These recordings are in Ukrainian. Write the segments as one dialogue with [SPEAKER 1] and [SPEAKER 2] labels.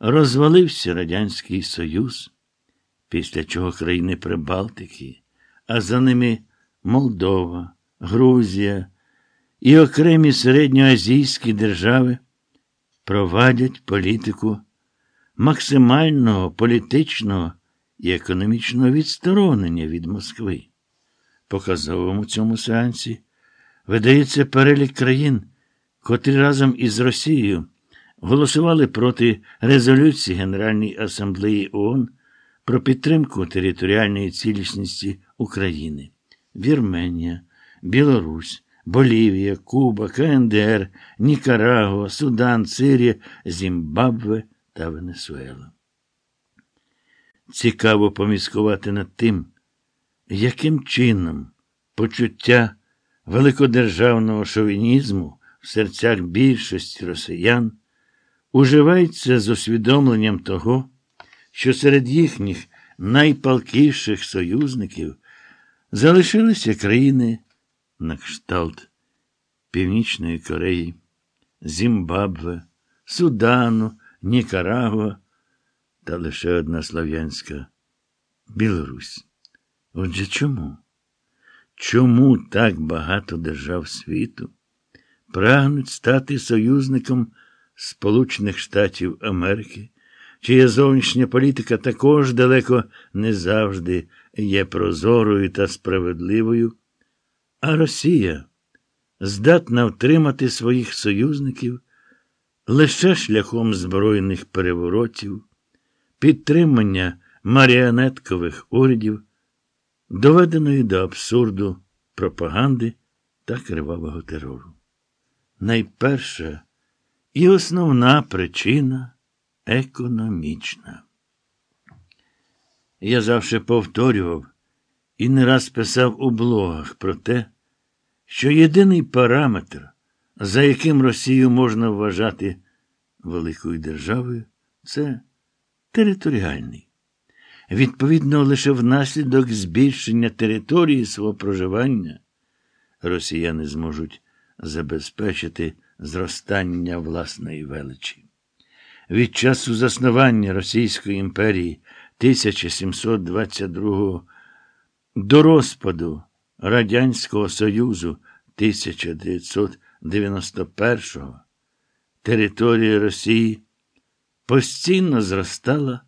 [SPEAKER 1] розвалився Радянський Союз, після чого країни Прибалтики, а за ними Молдова, Грузія і окремі середньоазійські держави провадять політику максимального політичного і економічного відсторонення від Москви. Показовому цьому сеансі видається перелік країн, котрі разом із Росією голосували проти резолюції Генеральної асамблеї ООН про підтримку територіальної цілісності України. Вірменія, Білорусь, Болівія, Куба, КНДР, Нікарагуа, Судан, Сирія, Зімбабве та Венесуела. Цікаво поміскувати над тим, яким чином почуття великодержавного шовінізму в серцях більшості росіян уживається з усвідомленням того, що серед їхніх найпалкіших союзників залишилися країни на кшталт Північної Кореї, Зімбабве, Судану, Нікарагуа та лише одна слав'янська Білорусь. Отже чому? Чому так багато держав світу прагнуть стати союзником Сполучених Штатів Америки, чия зовнішня політика також далеко не завжди є прозорою та справедливою, а Росія здатна втримати своїх союзників лише шляхом збройних переворотів, підтримання маріонеткових урядів, доведеної до абсурду пропаганди та кривавого терору. Найперша і основна причина економічна. Я завжди повторював і не раз писав у блогах про те, що єдиний параметр, за яким Росію можна вважати великою державою, це територіальний. Відповідно, лише внаслідок збільшення території свого проживання росіяни зможуть забезпечити зростання власної величі. Від часу заснування Російської імперії 1722 до розпаду Радянського Союзу 1991 територія Росії постійно зростала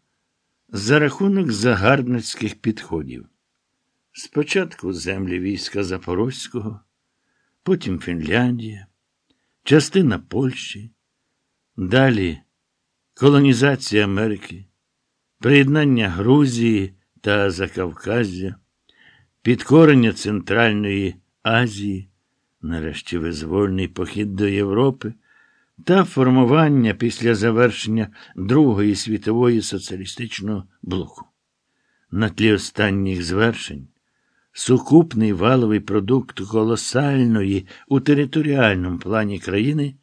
[SPEAKER 1] за рахунок загарбницьких підходів. Спочатку землі війська Запорозького, потім Фінляндія, частина Польщі, далі колонізація Америки, приєднання Грузії та Закавказя, підкорення Центральної Азії, нарешті визвольний похід до Європи та формування після завершення Другої світової соціалістичного блоку. На тлі останніх звершень сукупний валовий продукт колосальної у територіальному плані країни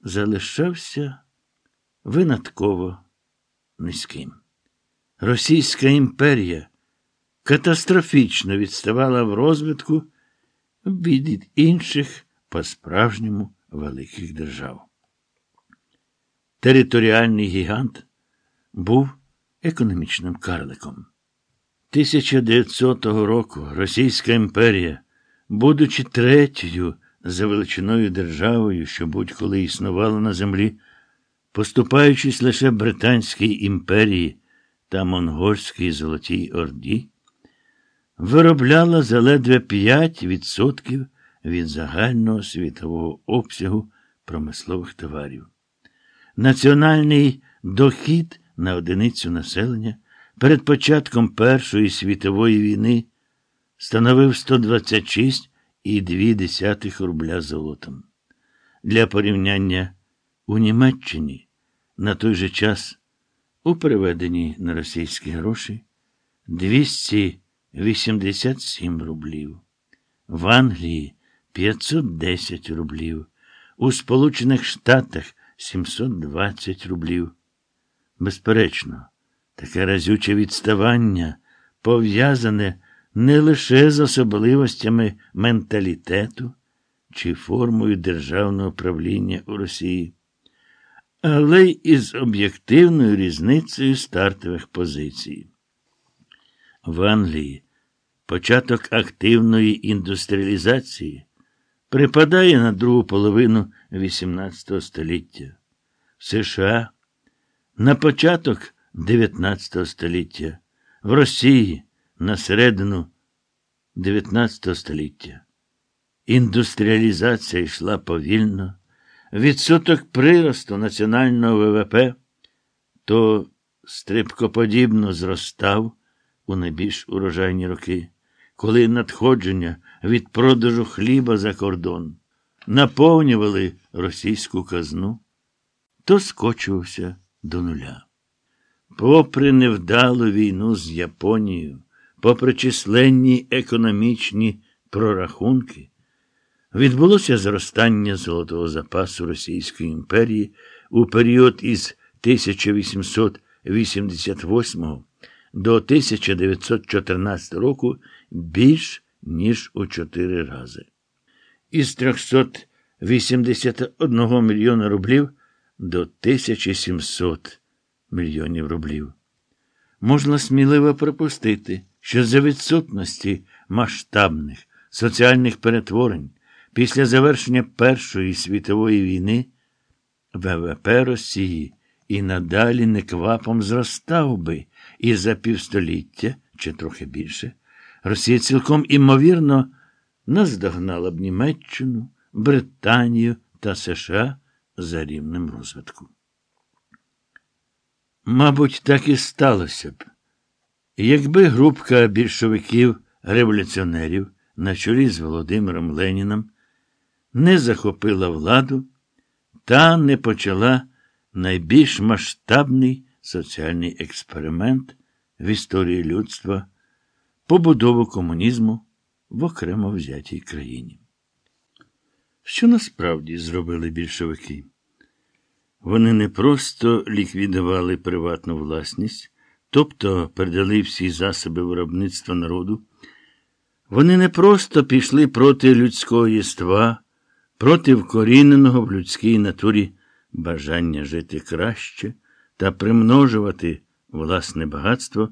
[SPEAKER 1] залишався винатково низьким. Російська імперія катастрофічно відставала в розвитку від інших по-справжньому великих держав. Територіальний гігант був економічним карликом. 1900 року Російська імперія, будучи третьою за величиною державою, що будь-коли існувала на землі, поступаючись лише Британській імперії та Монгольській Золотій Орді, виробляла заледве 5% від загального світового обсягу промислових товарів. Національний дохід на одиницю населення перед початком Першої світової війни становив 126,2 рубля золотом. Для порівняння у Німеччині на той же час у переведенні на російські гроші 287 рублів, в Англії 510 рублів, у Сполучених Штатах 720 рублів. Безперечно, таке разюче відставання пов'язане не лише з особливостями менталітету чи формою державного правління у Росії, але й із об'єктивною різницею стартових позицій. В Англії початок активної індустріалізації припадає на другу половину XVIII століття. В США на початок XIX століття, в Росії на середину XIX століття. Індустріалізація йшла повільно, відсоток приросту національного ВВП то стрибкоподібно зростав у найбільш урожайні роки, коли надходження від продажу хліба за кордон наповнювали російську казну, то скочувався до нуля. Попри невдалу війну з Японією, попри численні економічні прорахунки, відбулося зростання золотого запасу Російської імперії у період із 1888 до 1914 року більш ніж у чотири рази. Із 381 мільйона рублів до 1700 мільйонів рублів. Можна сміливо припустити, що за відсутності масштабних соціальних перетворень після завершення Першої світової війни ВВП Росії і надалі неквапом зростав би, і за півстоліття, чи трохи більше, Росія цілком імовірно наздогнала б Німеччину, Британію та США за рівнем розвитку. Мабуть, так і сталося б, якби групка більшовиків-революціонерів на чолі з Володимиром Леніном не захопила владу та не почала найбільш масштабний соціальний експеримент в історії людства побудову комунізму в окремо взятій країні. Що насправді зробили більшовики? Вони не просто ліквідували приватну власність, тобто передали всі засоби виробництва народу. Вони не просто пішли проти людського єства, проти вкоріненого в людській натурі бажання жити краще та примножувати власне багатство,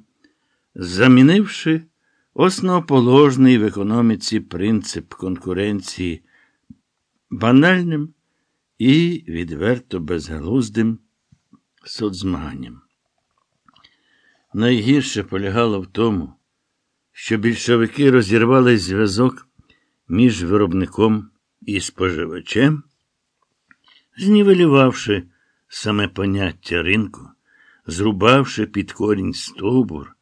[SPEAKER 1] замінивши основоположний в економіці принцип конкуренції банальним і відверто безглуздим соцзмаганням. Найгірше полягало в тому, що більшовики розірвали зв'язок між виробником і споживачем, знівелювавши саме поняття ринку, зрубавши під корінь стовбур,